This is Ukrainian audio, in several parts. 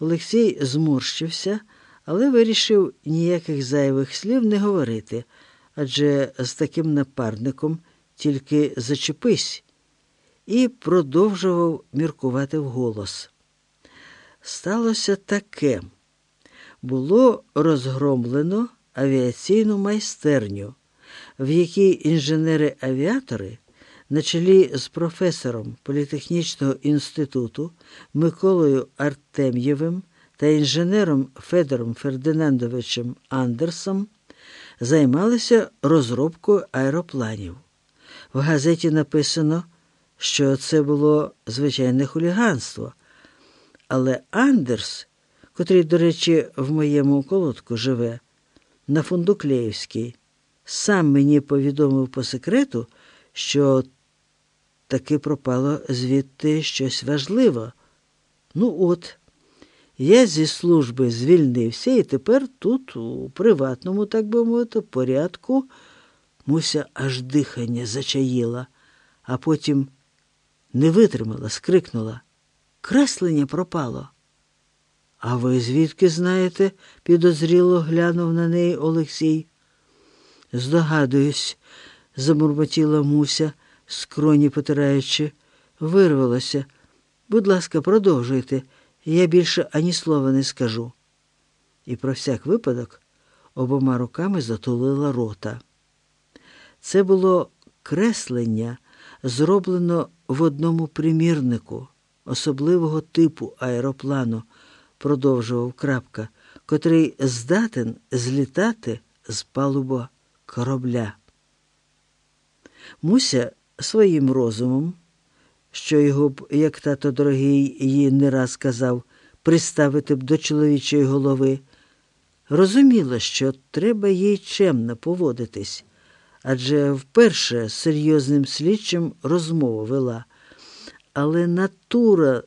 Олексій зморщився, але вирішив ніяких зайвих слів не говорити, адже з таким напарником тільки зачепись, і продовжував міркувати вголос. Сталося таке. Було розгромлено авіаційну майстерню, в якій інженери-авіатори на чолі з професором Політехнічного інституту Миколою Артем'євим та інженером Федором Фердинандовичем Андерсом займалися розробкою аеропланів. В газеті написано, що це було звичайне хуліганство. Але Андерс, котрий, до речі, в моєму колодку живе, на Фундуклеївській, сам мені повідомив по секрету, що таки пропало звідти щось важливе. Ну от, я зі служби звільнився і тепер тут, у приватному, так би мовити, порядку, Муся аж дихання зачаїла, а потім не витримала, скрикнула. Креслення пропало. А ви звідки знаєте? підозріло глянув на неї Олексій. Здогадуюсь, замурмотіла Муся, скроні потираючи, вирвалася. Будь ласка, продовжуйте, я більше ані слова не скажу. І про всяк випадок обома руками затулила рота. Це було креслення, зроблено в одному примірнику особливого типу аероплану, продовжував крапка, котрий здатен злітати з палуба корабля. Муся своїм розумом, що його б, як тато дорогий їй не раз казав, приставити б до чоловічої голови, розуміла, що треба їй чемно поводитись, адже вперше серйозним слідчим розмову вела, але натура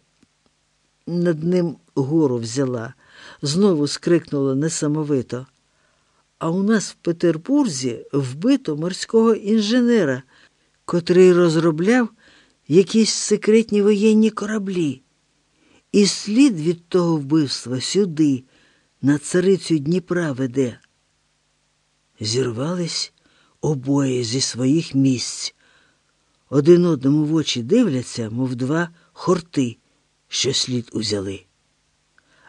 над ним гору взяла, знову скрикнула несамовито. А у нас в Петербурзі вбито морського інженера, котрий розробляв якісь секретні воєнні кораблі. І слід від того вбивства сюди, на царицю Дніпра веде. Зірвались обоє зі своїх місць. Один одному в очі дивляться, мов два хорти, що слід узяли.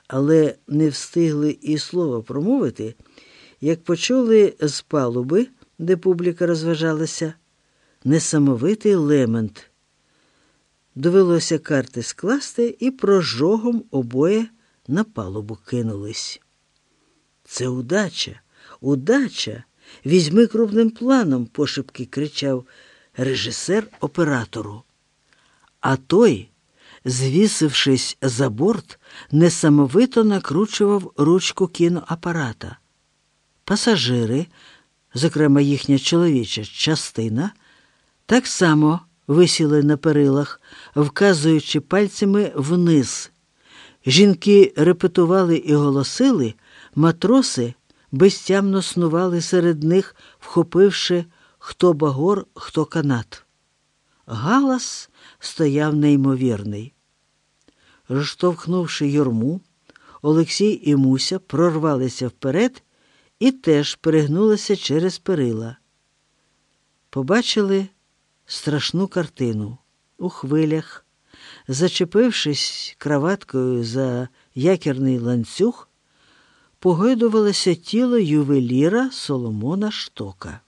Але не встигли і слова промовити, як почули з палуби, де публіка розважалася, несамовитий лемент. Довелося карти скласти і прожогом обоє на палубу кинулись. Це удача, удача. Візьми крупним планом, пошепки кричав режисер оператору. А той, звісившись за борт, несамовито накручував ручку кіноапарата. Пасажири, зокрема їхня чоловіча частина, так само висіли на перилах, вказуючи пальцями вниз. Жінки репетували і голосили, матроси безтямно снували серед них, вхопивши хто багор, хто канат. Галас стояв неймовірний. Розштовхнувши юрму, Олексій і Муся прорвалися вперед і теж перегнулися через перила. Побачили страшну картину у хвилях, зачепившись краваткою за якірний ланцюг, погойдувалося тіло ювеліра Соломона Штока.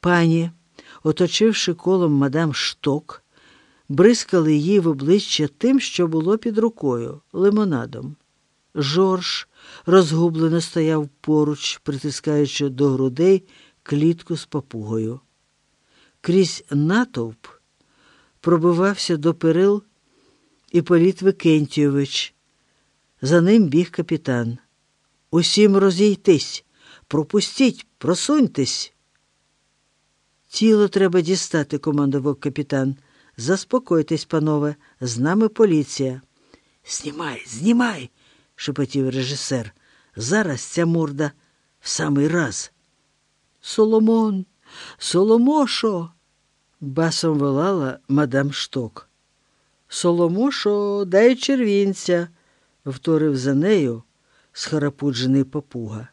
Пані, оточивши колом мадам Шток, бризкали їй в обличчя тим, що було під рукою, лимонадом. Жорж розгублено стояв поруч, притискаючи до грудей клітку з папугою. Крізь натовп пробивався до перил Іполіт Викентійович. За ним біг капітан. Усім розійтись, пропустіть, просуньтесь. Тіло треба дістати, командував капітан. Заспокойтесь, панове, з нами поліція. Знімай, знімай, шепотів режисер. Зараз ця морда в самий раз. Соломон, Соломошо, басом волала мадам Шток. Соломошо, дай червінця, вторив за нею схарапуджений попуга.